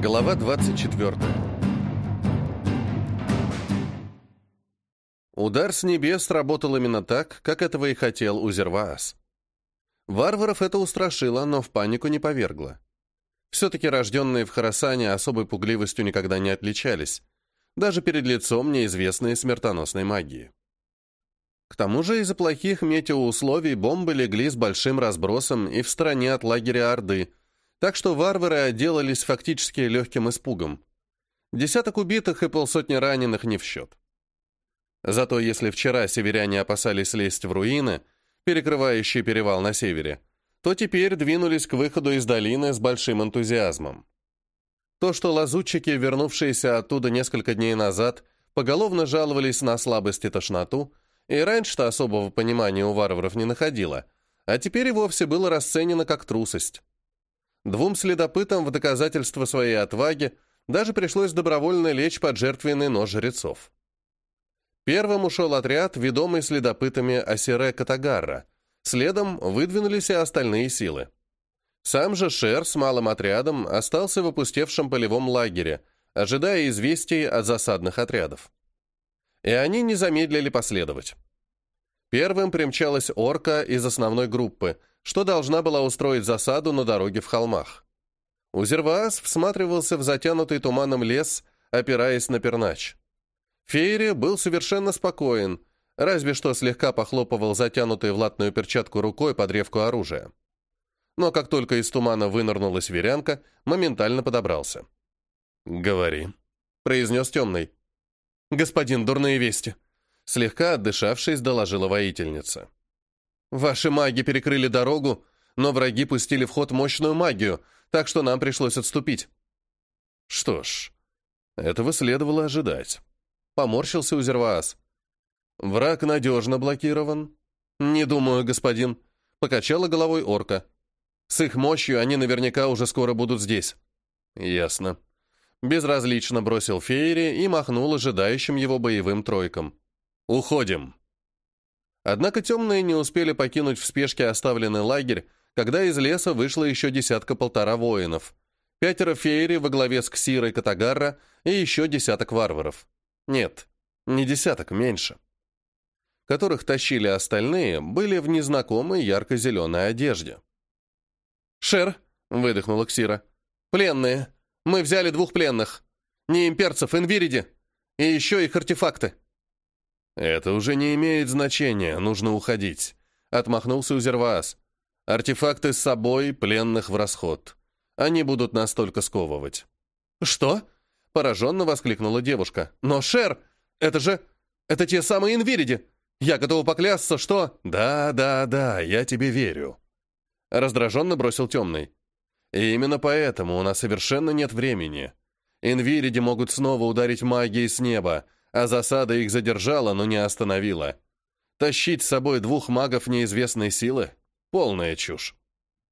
Глава 24. Удар с небес работал именно так, как этого и хотел Узерваас. Варваров это устрашило, но в панику не повергло. Все-таки рожденные в Харасане особой пугливостью никогда не отличались, даже перед лицом неизвестной смертоносной магии. К тому же из-за плохих метеоусловий бомбы легли с большим разбросом и в стороне от лагеря Орды, так что варвары отделались фактически легким испугом. Десяток убитых и полсотни раненых не в счет. Зато если вчера северяне опасались лезть в руины, перекрывающие перевал на севере, то теперь двинулись к выходу из долины с большим энтузиазмом. То, что лазутчики, вернувшиеся оттуда несколько дней назад, поголовно жаловались на слабость и тошноту, и раньше-то особого понимания у варваров не находило, а теперь и вовсе было расценено как трусость. Двум следопытам в доказательство своей отваги даже пришлось добровольно лечь под жертвенный нож жрецов. Первым ушел отряд, ведомый следопытами Асире Катагарра. Следом выдвинулись и остальные силы. Сам же Шер с малым отрядом остался в опустевшем полевом лагере, ожидая известий от засадных отрядов. И они не замедлили последовать. Первым примчалась орка из основной группы, что должна была устроить засаду на дороге в холмах. Узерваас всматривался в затянутый туманом лес, опираясь на пернач. Фейри был совершенно спокоен, разве что слегка похлопывал затянутой в латную перчатку рукой под ревку оружия. Но как только из тумана вынырнула северянка, моментально подобрался. «Говори», — произнес темный. «Господин, дурные вести», — слегка отдышавшись, доложила воительница. Ваши маги перекрыли дорогу, но враги пустили в ход мощную магию, так что нам пришлось отступить. Что ж, этого следовало ожидать. Поморщился Узерваас. Враг надежно блокирован. Не думаю, господин. Покачала головой орка. С их мощью они наверняка уже скоро будут здесь. Ясно. Безразлично бросил Фейри и махнул ожидающим его боевым тройкам. «Уходим!» Однако темные не успели покинуть в спешке оставленный лагерь, когда из леса вышло еще десятка-полтора воинов. Пятеро феери во главе с Ксирой Катагарра и еще десяток варваров. Нет, не десяток, меньше. Которых тащили остальные, были в незнакомой ярко-зеленой одежде. «Шер!» — выдохнула Ксира. «Пленные! Мы взяли двух пленных! Не имперцев, инвириди! И еще их артефакты!» «Это уже не имеет значения, нужно уходить», — отмахнулся Узерваас. «Артефакты с собой, пленных в расход. Они будут настолько сковывать». «Что?» — пораженно воскликнула девушка. «Но, Шер, это же... это те самые инвириди! Я готова поклясться, что...» «Да, да, да, я тебе верю», — раздраженно бросил темный. «И именно поэтому у нас совершенно нет времени. Инвириди могут снова ударить магией с неба, а засада их задержала, но не остановила. Тащить с собой двух магов неизвестной силы — полная чушь.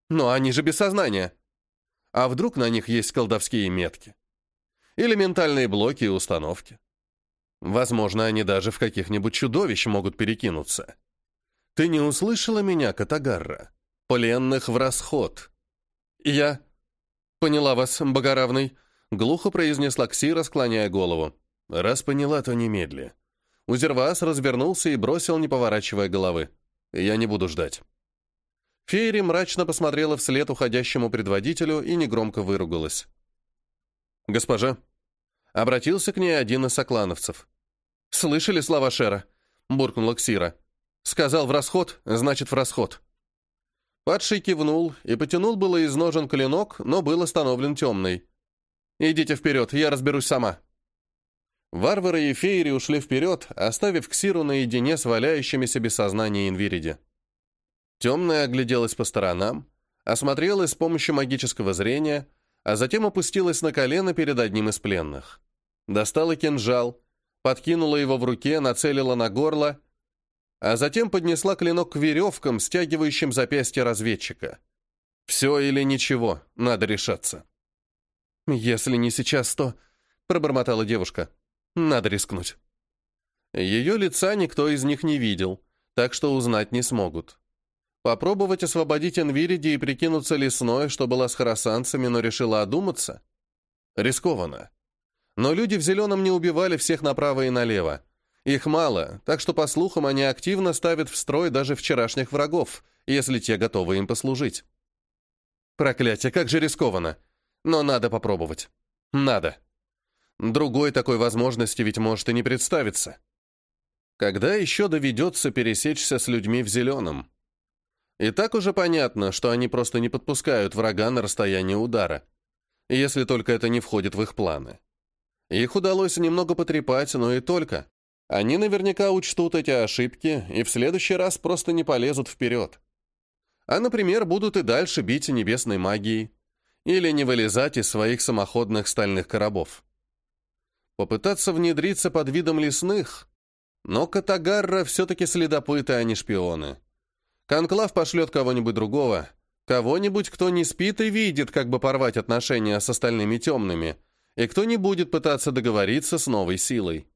Но они же без сознания. А вдруг на них есть колдовские метки? Или ментальные блоки и установки? Возможно, они даже в каких-нибудь чудовищ могут перекинуться. Ты не услышала меня, Катагарра? Пленных в расход. Я... Поняла вас, Богоравный, глухо произнесла Ксира, склоняя голову. Раз поняла, то немедли. Узервас развернулся и бросил, не поворачивая головы. Я не буду ждать. Фейри мрачно посмотрела вслед уходящему предводителю и негромко выругалась. «Госпожа!» Обратился к ней один из соклановцев. «Слышали слова Шера?» — буркнула Ксира. «Сказал в расход, значит в расход». Падший кивнул и потянул было из ножен клинок, но был остановлен темный. «Идите вперед, я разберусь сама». Варвары и феери ушли вперед, оставив Ксиру наедине с валяющимися без сознания Инвириди. Темная огляделась по сторонам, осмотрелась с помощью магического зрения, а затем опустилась на колено перед одним из пленных. Достала кинжал, подкинула его в руке, нацелила на горло, а затем поднесла клинок к веревкам, стягивающим запястье разведчика. Все или ничего, надо решаться. «Если не сейчас, то...» — пробормотала девушка. Надо рискнуть. Ее лица никто из них не видел, так что узнать не смогут. Попробовать освободить Энвириди и прикинуться лесной, что была с хоросанцами, но решила одуматься? Рискованно. Но люди в зеленом не убивали всех направо и налево. Их мало, так что, по слухам, они активно ставят в строй даже вчерашних врагов, если те готовы им послужить. Проклятие, как же рискованно. Но надо попробовать. Надо. Другой такой возможности ведь может и не представиться. Когда еще доведется пересечься с людьми в зеленом? И так уже понятно, что они просто не подпускают врага на расстояние удара, если только это не входит в их планы. Их удалось немного потрепать, но и только. Они наверняка учтут эти ошибки и в следующий раз просто не полезут вперед. А, например, будут и дальше бить небесной магией или не вылезать из своих самоходных стальных коробов. Попытаться внедриться под видом лесных, но Катагарра все-таки следопыты, а не шпионы. Конклав пошлет кого-нибудь другого, кого-нибудь, кто не спит и видит, как бы порвать отношения с остальными темными, и кто не будет пытаться договориться с новой силой.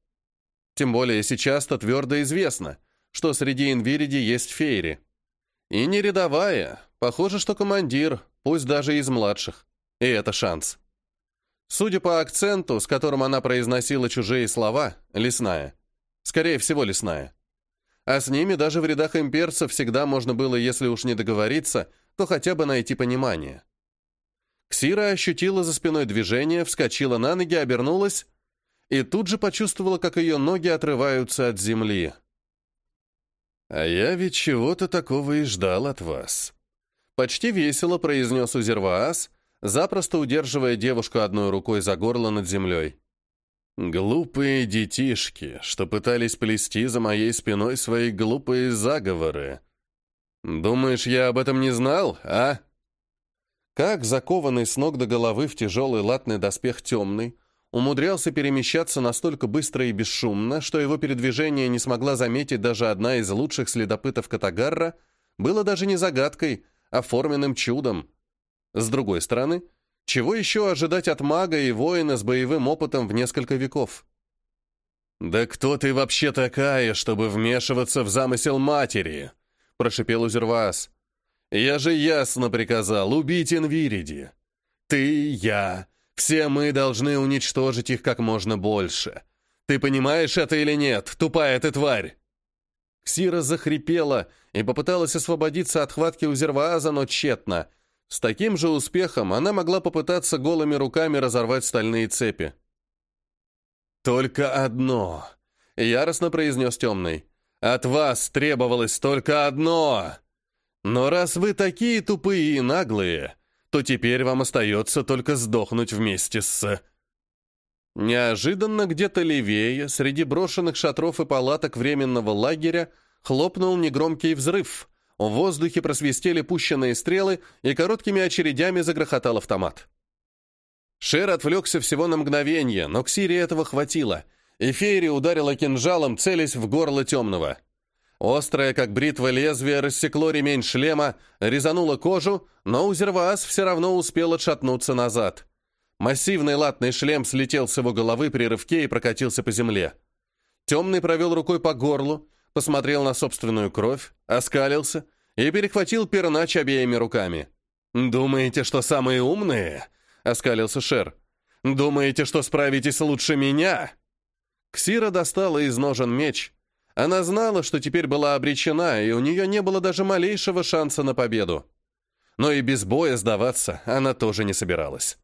Тем более сейчас-то твердо известно, что среди инвириди есть фейри. И не рядовая, похоже, что командир, пусть даже из младших. И это шанс. Судя по акценту, с которым она произносила чужие слова, лесная. Скорее всего, лесная. А с ними даже в рядах имперцев всегда можно было, если уж не договориться, то хотя бы найти понимание. Ксира ощутила за спиной движение, вскочила на ноги, обернулась и тут же почувствовала, как ее ноги отрываются от земли. «А я ведь чего-то такого и ждал от вас», — почти весело произнес Узерваас, запросто удерживая девушку одной рукой за горло над землей. Глупые детишки, что пытались плести за моей спиной свои глупые заговоры. Думаешь, я об этом не знал, а? Как закованный с ног до головы в тяжелый латный доспех темный, умудрялся перемещаться настолько быстро и бесшумно, что его передвижение не смогла заметить даже одна из лучших следопытов Катагарра, было даже не загадкой, а форменным чудом. С другой стороны, чего еще ожидать от мага и воина с боевым опытом в несколько веков? «Да кто ты вообще такая, чтобы вмешиваться в замысел матери?» – прошипел Узервас. «Я же ясно приказал убить Инвириди. Ты, я, все мы должны уничтожить их как можно больше. Ты понимаешь это или нет, тупая ты тварь?» Ксира захрипела и попыталась освободиться от хватки Узервааза, но тщетно – с таким же успехом она могла попытаться голыми руками разорвать стальные цепи. «Только одно!» — яростно произнес темный. «От вас требовалось только одно! Но раз вы такие тупые и наглые, то теперь вам остается только сдохнуть вместе с...» Неожиданно где-то левее, среди брошенных шатров и палаток временного лагеря, хлопнул негромкий взрыв, в воздухе просвистели пущенные стрелы, и короткими очередями загрохотал автомат. Шер отвлекся всего на мгновение, но к Сире этого хватило, и Фейри ударила кинжалом, целясь в горло темного. Острое, как бритва лезвие, рассекло ремень шлема, резануло кожу, но Узерваас все равно успел отшатнуться назад. Массивный латный шлем слетел с его головы при рывке и прокатился по земле. Темный провел рукой по горлу, посмотрел на собственную кровь, оскалился и перехватил пернач обеими руками. «Думаете, что самые умные?» — оскалился Шер. «Думаете, что справитесь лучше меня?» Ксира достала из ножен меч. Она знала, что теперь была обречена, и у нее не было даже малейшего шанса на победу. Но и без боя сдаваться она тоже не собиралась.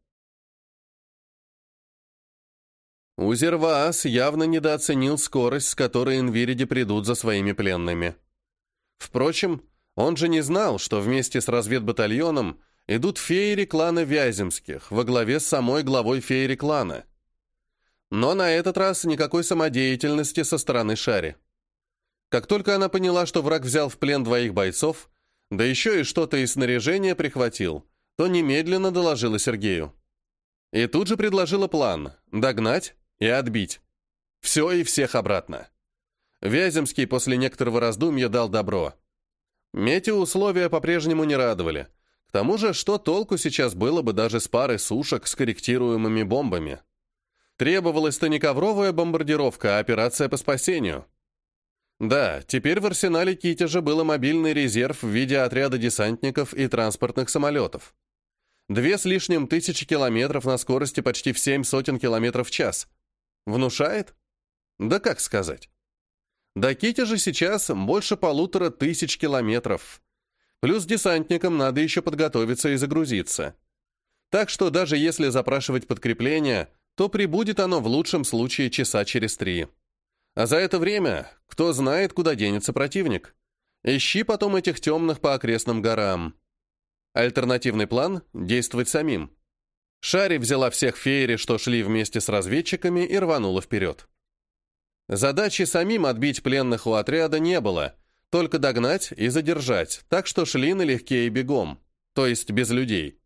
Узерваас явно недооценил скорость, с которой Инвириди придут за своими пленными. Впрочем, он же не знал, что вместе с разведбатальоном идут феери клана Вяземских во главе с самой главой феери клана. Но на этот раз никакой самодеятельности со стороны Шари. Как только она поняла, что враг взял в плен двоих бойцов, да еще и что-то из снаряжения прихватил, то немедленно доложила Сергею. И тут же предложила план – догнать и отбить. Все и всех обратно. Вяземский после некоторого раздумья дал добро. Метеоусловия по-прежнему не радовали. К тому же, что толку сейчас было бы даже с пары сушек с корректируемыми бомбами? Требовалась-то не ковровая бомбардировка, а операция по спасению. Да, теперь в арсенале Китежа был мобильный резерв в виде отряда десантников и транспортных самолетов. Две с лишним тысячи километров на скорости почти в семь сотен километров в час. Внушает? Да как сказать. До Кити же сейчас больше полутора тысяч километров. Плюс десантникам надо еще подготовиться и загрузиться. Так что даже если запрашивать подкрепление, то прибудет оно в лучшем случае часа через три. А за это время, кто знает, куда денется противник. Ищи потом этих темных по окрестным горам. Альтернативный план — действовать самим. Шари взяла всех феери, что шли вместе с разведчиками, и рванула вперед. Задачи самим отбить пленных у отряда не было, только догнать и задержать, так что шли налегке и бегом, то есть без людей.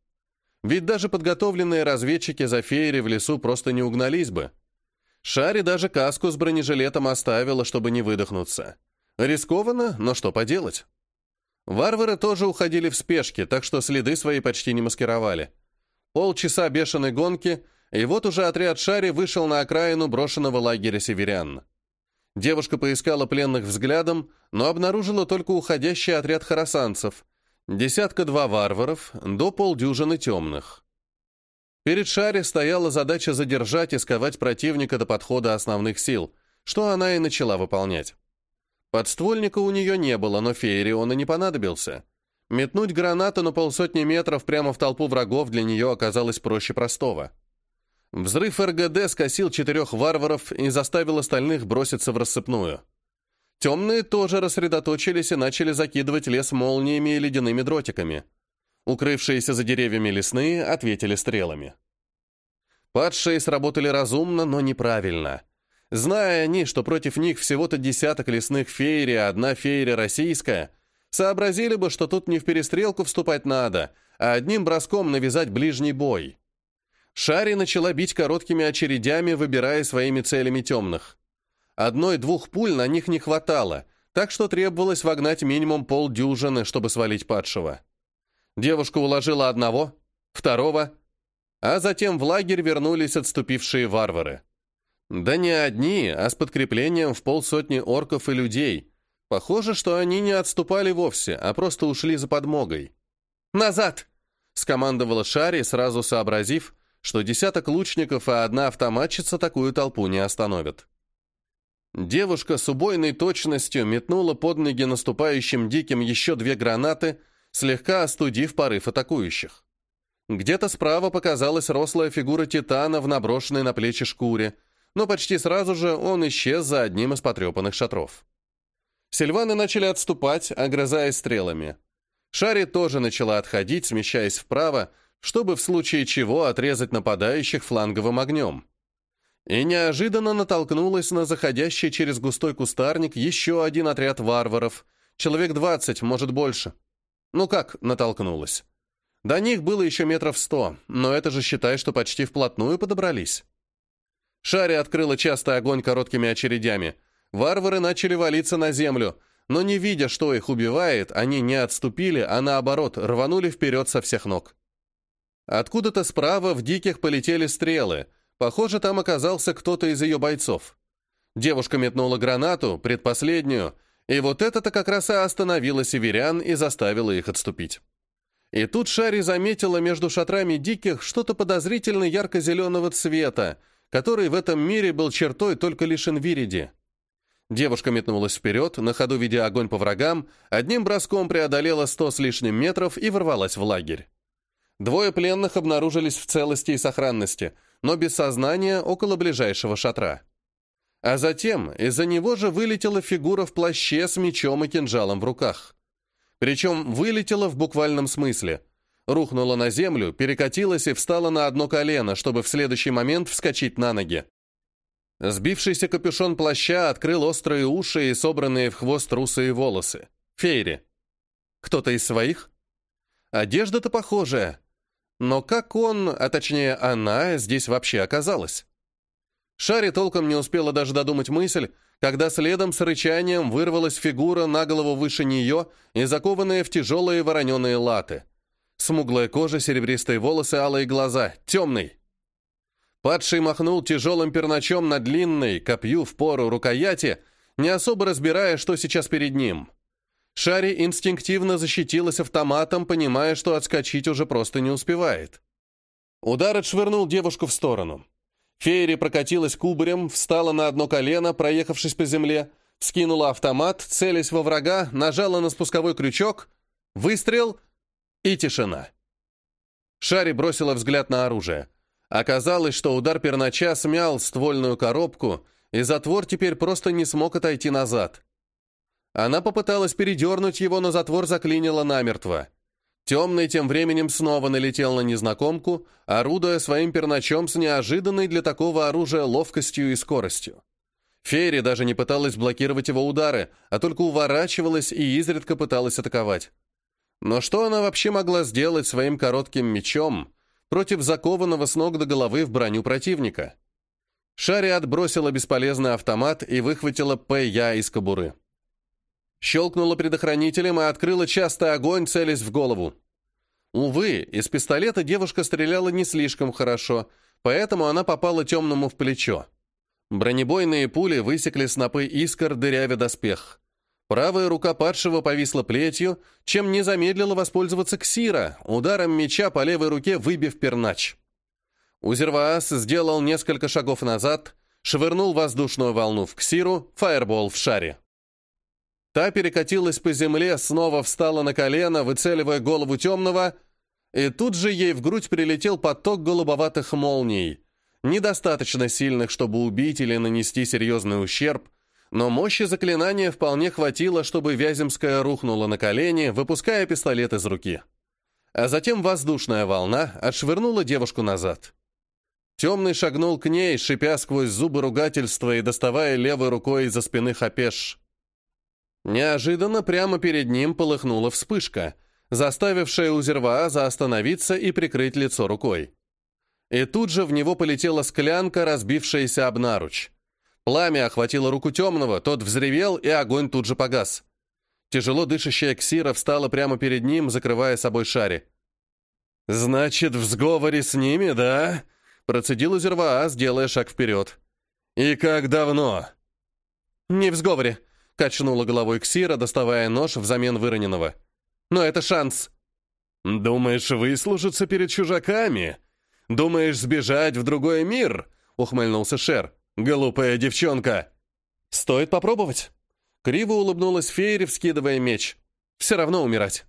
Ведь даже подготовленные разведчики за феери в лесу просто не угнались бы. Шари даже каску с бронежилетом оставила, чтобы не выдохнуться. Рискованно, но что поделать. Варвары тоже уходили в спешке, так что следы свои почти не маскировали. Полчаса бешеной гонки, и вот уже отряд Шари вышел на окраину брошенного лагеря северян. Девушка поискала пленных взглядом, но обнаружила только уходящий отряд харасанцев, десятка-два варваров, до полдюжины темных. Перед Шаре стояла задача задержать и сковать противника до подхода основных сил, что она и начала выполнять. Подствольника у нее не было, но Феере он и не понадобился. Метнуть гранату на полсотни метров прямо в толпу врагов для нее оказалось проще простого. Взрыв РГД скосил четырех варваров и заставил остальных броситься в рассыпную. Темные тоже рассредоточились и начали закидывать лес молниями и ледяными дротиками. Укрывшиеся за деревьями лесные ответили стрелами. Падшие сработали разумно, но неправильно. Зная они, что против них всего-то десяток лесных феери, а одна феерия российская, сообразили бы, что тут не в перестрелку вступать надо, а одним броском навязать ближний бой. Шари начала бить короткими очередями, выбирая своими целями темных. Одной-двух пуль на них не хватало, так что требовалось вогнать минимум полдюжины, чтобы свалить падшего. Девушка уложила одного, второго, а затем в лагерь вернулись отступившие варвары. Да не одни, а с подкреплением в полсотни орков и людей. Похоже, что они не отступали вовсе, а просто ушли за подмогой. «Назад!» — скомандовала Шари, сразу сообразив, что десяток лучников и одна автоматчица такую толпу не остановят. Девушка с убойной точностью метнула под ноги наступающим диким еще две гранаты — слегка остудив порыв атакующих. Где-то справа показалась рослая фигура Титана в наброшенной на плечи шкуре, но почти сразу же он исчез за одним из потрепанных шатров. Сильваны начали отступать, огрызаясь стрелами. Шари тоже начала отходить, смещаясь вправо, чтобы в случае чего отрезать нападающих фланговым огнем. И неожиданно натолкнулась на заходящий через густой кустарник еще один отряд варваров, человек двадцать, может больше. Ну как натолкнулась? До них было еще метров сто, но это же считай, что почти вплотную подобрались. Шари открыла частый огонь короткими очередями. Варвары начали валиться на землю, но не видя, что их убивает, они не отступили, а наоборот, рванули вперед со всех ног. Откуда-то справа в диких полетели стрелы. Похоже, там оказался кто-то из ее бойцов. Девушка метнула гранату, предпоследнюю, и вот это-то как раз и остановило северян и заставило их отступить. И тут Шари заметила между шатрами диких что-то подозрительно ярко-зеленого цвета, который в этом мире был чертой только лишь Инвириди. Девушка метнулась вперед, на ходу видя огонь по врагам, одним броском преодолела сто с лишним метров и ворвалась в лагерь. Двое пленных обнаружились в целости и сохранности, но без сознания около ближайшего шатра. А затем из-за него же вылетела фигура в плаще с мечом и кинжалом в руках. Причем вылетела в буквальном смысле. Рухнула на землю, перекатилась и встала на одно колено, чтобы в следующий момент вскочить на ноги. Сбившийся капюшон плаща открыл острые уши и собранные в хвост русые волосы. Фейри. Кто-то из своих? Одежда-то похожая. Но как он, а точнее она, здесь вообще оказалась? Шари толком не успела даже додумать мысль, когда следом с рычанием вырвалась фигура на голову выше нее и закованная в тяжелые вороненые латы. Смуглая кожа, серебристые волосы, алые глаза. Темный. Падший махнул тяжелым перначом на длинной, копью в пору рукояти, не особо разбирая, что сейчас перед ним. Шари инстинктивно защитилась автоматом, понимая, что отскочить уже просто не успевает. Удар отшвырнул девушку в сторону. Фейри прокатилась кубарем, встала на одно колено, проехавшись по земле, скинула автомат, целясь во врага, нажала на спусковой крючок, выстрел и тишина. Шари бросила взгляд на оружие. Оказалось, что удар пернача смял ствольную коробку, и затвор теперь просто не смог отойти назад. Она попыталась передернуть его, но затвор заклинило намертво. Темный тем временем снова налетел на незнакомку, орудуя своим перначом с неожиданной для такого оружия ловкостью и скоростью. Фейри даже не пыталась блокировать его удары, а только уворачивалась и изредка пыталась атаковать. Но что она вообще могла сделать своим коротким мечом против закованного с ног до головы в броню противника? Шари отбросила бесполезный автомат и выхватила П.Я. из кобуры. Щелкнула предохранителем и открыла частый огонь, целясь в голову. Увы, из пистолета девушка стреляла не слишком хорошо, поэтому она попала темному в плечо. Бронебойные пули высекли снопы искр, дырявя доспех. Правая рука падшего повисла плетью, чем не замедлила воспользоваться Ксира, ударом меча по левой руке выбив пернач. Узерваас сделал несколько шагов назад, швырнул воздушную волну в Ксиру, фаербол в шаре. Та перекатилась по земле, снова встала на колено, выцеливая голову темного, и тут же ей в грудь прилетел поток голубоватых молний, недостаточно сильных, чтобы убить или нанести серьезный ущерб, но мощи заклинания вполне хватило, чтобы Вяземская рухнула на колени, выпуская пистолет из руки. А затем воздушная волна отшвырнула девушку назад. Темный шагнул к ней, шипя сквозь зубы ругательства и доставая левой рукой из-за спины хапеш. Неожиданно прямо перед ним полыхнула вспышка, заставившая Узервааза остановиться и прикрыть лицо рукой. И тут же в него полетела склянка, разбившаяся об наруч. Пламя охватило руку темного, тот взревел, и огонь тут же погас. Тяжело дышащая Ксира встала прямо перед ним, закрывая собой шари. «Значит, в сговоре с ними, да?» Процедил Узерваас, делая шаг вперед. «И как давно?» «Не в сговоре», Качнула головой Ксира, доставая нож взамен выроненного. «Но это шанс!» «Думаешь, выслужиться перед чужаками? Думаешь, сбежать в другой мир?» — ухмыльнулся Шер. «Глупая девчонка!» «Стоит попробовать!» Криво улыбнулась Фейри, вскидывая меч. «Все равно умирать!»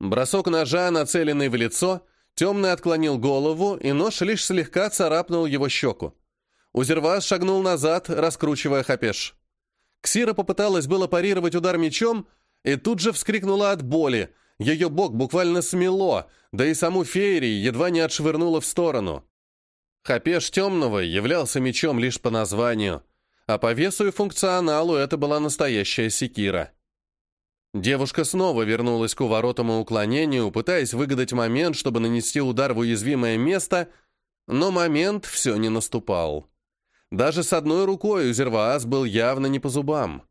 Бросок ножа, нацеленный в лицо, темный отклонил голову, и нож лишь слегка царапнул его щеку. Узервас шагнул назад, раскручивая хапеш. Ксира попыталась было парировать удар мечом и тут же вскрикнула от боли. Ее бок буквально смело, да и саму Фейри едва не отшвырнула в сторону. Хапеш темного являлся мечом лишь по названию, а по весу и функционалу это была настоящая секира. Девушка снова вернулась к уворотам и уклонению, пытаясь выгадать момент, чтобы нанести удар в уязвимое место, но момент все не наступал. Даже с одной рукой у Зерваас был явно не по зубам.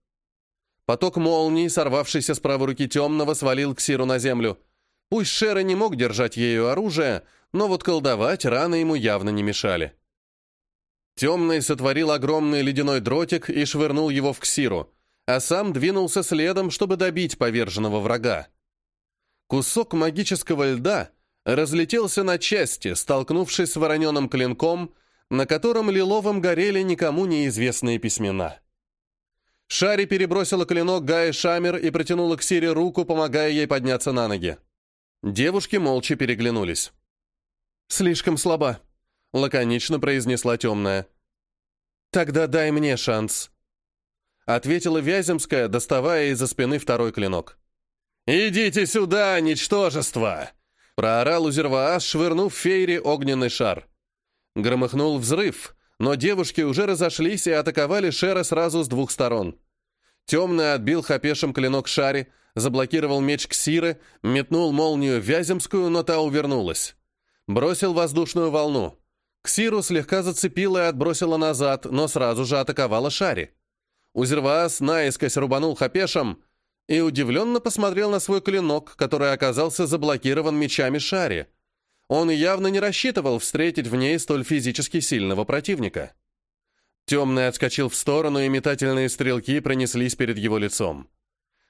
Поток молний, сорвавшийся с правой руки темного, свалил Ксиру на землю. Пусть Шера не мог держать ею оружие, но вот колдовать раны ему явно не мешали. Темный сотворил огромный ледяной дротик и швырнул его в Ксиру, а сам двинулся следом, чтобы добить поверженного врага. Кусок магического льда разлетелся на части, столкнувшись с вороненым клинком, на котором лиловым горели никому неизвестные письмена. Шари перебросила клинок Гая Шамер и протянула к Сире руку, помогая ей подняться на ноги. Девушки молча переглянулись. «Слишком слаба», — лаконично произнесла темная. «Тогда дай мне шанс», — ответила Вяземская, доставая из-за спины второй клинок. «Идите сюда, ничтожество!» — проорал Узерваас, швырнув Фейре огненный шар. Громыхнул взрыв, но девушки уже разошлись и атаковали Шера сразу с двух сторон. Темный отбил хапешем клинок Шари, заблокировал меч Ксиры, метнул молнию Вяземскую, но та увернулась. Бросил воздушную волну. Ксиру слегка зацепила и отбросила назад, но сразу же атаковала Шари. Узерваас наискось рубанул хапешем и удивленно посмотрел на свой клинок, который оказался заблокирован мечами Шари. Он явно не рассчитывал встретить в ней столь физически сильного противника. Темный отскочил в сторону, и метательные стрелки пронеслись перед его лицом.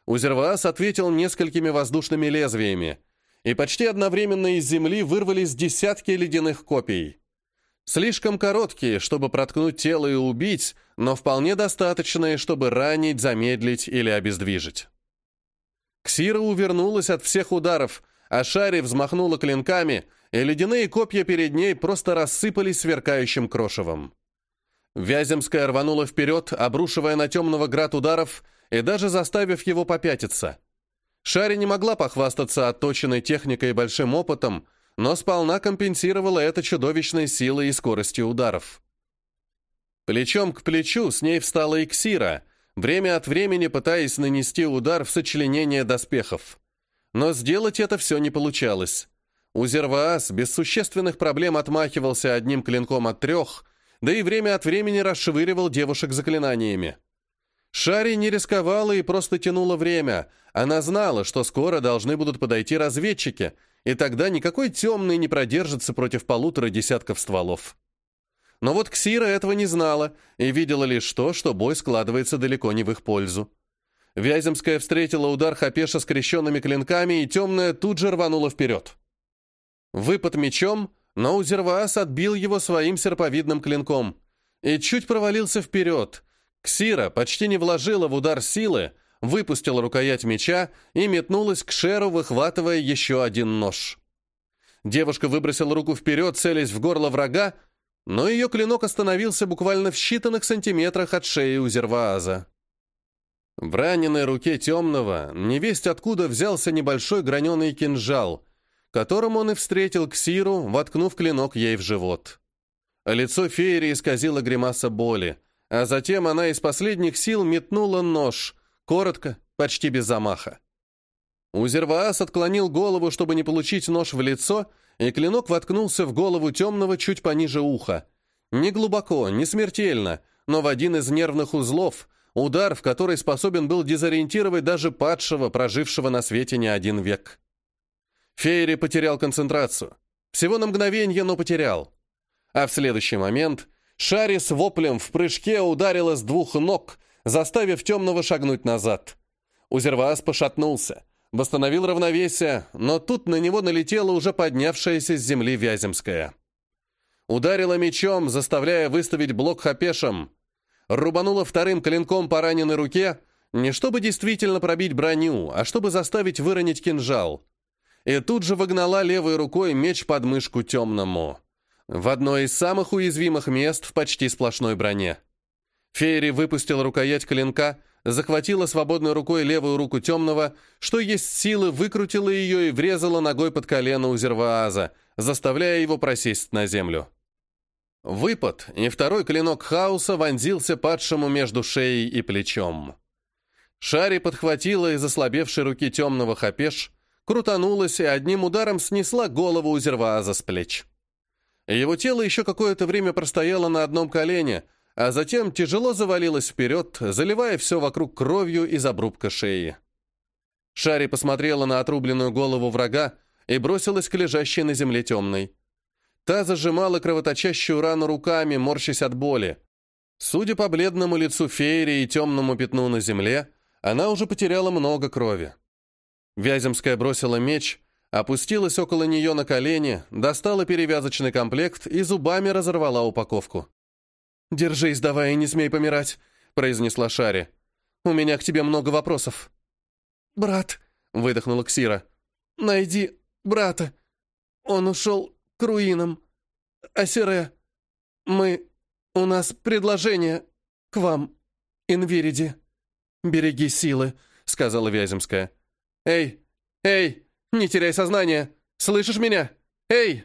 Узерваас ответил несколькими воздушными лезвиями, и почти одновременно из земли вырвались десятки ледяных копий. Слишком короткие, чтобы проткнуть тело и убить, но вполне достаточные, чтобы ранить, замедлить или обездвижить. Ксира увернулась от всех ударов, а Шари взмахнула клинками, и ледяные копья перед ней просто рассыпались сверкающим крошевом. Вяземская рванула вперед, обрушивая на темного град ударов и даже заставив его попятиться. Шари не могла похвастаться отточенной техникой и большим опытом, но сполна компенсировала это чудовищной силой и скоростью ударов. Плечом к плечу с ней встала Иксира, время от времени пытаясь нанести удар в сочленение доспехов. Но сделать это все не получалось. Узерваас без существенных проблем отмахивался одним клинком от трех, да и время от времени расшвыривал девушек заклинаниями. Шари не рисковала и просто тянула время. Она знала, что скоро должны будут подойти разведчики, и тогда никакой темный не продержится против полутора десятков стволов. Но вот Ксира этого не знала и видела лишь то, что бой складывается далеко не в их пользу. Вяземская встретила удар Хапеша скрещенными клинками, и темная тут же рванула вперед. Выпад мечом, но Узерваас отбил его своим серповидным клинком и чуть провалился вперед. Ксира почти не вложила в удар силы, выпустила рукоять меча и метнулась к Шеру, выхватывая еще один нож. Девушка выбросила руку вперед, целясь в горло врага, но ее клинок остановился буквально в считанных сантиметрах от шеи Узервааза. В раненой руке темного невесть откуда взялся небольшой граненый кинжал, которым он и встретил Ксиру, воткнув клинок ей в живот. Лицо феери исказило гримаса боли, а затем она из последних сил метнула нож, коротко, почти без замаха. Узерваас отклонил голову, чтобы не получить нож в лицо, и клинок воткнулся в голову темного чуть пониже уха. Не глубоко, не смертельно, но в один из нервных узлов, удар, в который способен был дезориентировать даже падшего, прожившего на свете не один век. Фейри потерял концентрацию. Всего на мгновение, но потерял. А в следующий момент Шари с воплем в прыжке ударила с двух ног, заставив темного шагнуть назад. Узерваас пошатнулся. Восстановил равновесие, но тут на него налетела уже поднявшаяся с земли Вяземская. Ударила мечом, заставляя выставить блок хапешем. Рубанула вторым клинком по раненой руке, не чтобы действительно пробить броню, а чтобы заставить выронить кинжал. И тут же выгнала левой рукой меч под мышку темному. В одно из самых уязвимых мест в почти сплошной броне. Фейри выпустил рукоять клинка, захватила свободной рукой левую руку темного, что есть силы, выкрутила ее и врезала ногой под колено у Зервааза, заставляя его просесть на землю. Выпад, и второй клинок хаоса вонзился падшему между шеей и плечом. Шари подхватила из ослабевшей руки темного хапеш, крутанулась и одним ударом снесла голову у Зервааза с плеч. Его тело еще какое-то время простояло на одном колене, а затем тяжело завалилась вперед, заливая все вокруг кровью из обрубка шеи. Шари посмотрела на отрубленную голову врага и бросилась к лежащей на земле темной. Та зажимала кровоточащую рану руками, морщась от боли. Судя по бледному лицу феери и темному пятну на земле, она уже потеряла много крови. Вяземская бросила меч, опустилась около нее на колени, достала перевязочный комплект и зубами разорвала упаковку. «Держись, давай, и не смей помирать», — произнесла Шари. «У меня к тебе много вопросов». «Брат», — выдохнула Ксира, — «найди брата. Он ушел к руинам. Асире, мы... У нас предложение к вам, Инвириди. Береги силы», — сказала Вяземская. «Эй, эй, не теряй сознание! Слышишь меня? Эй!»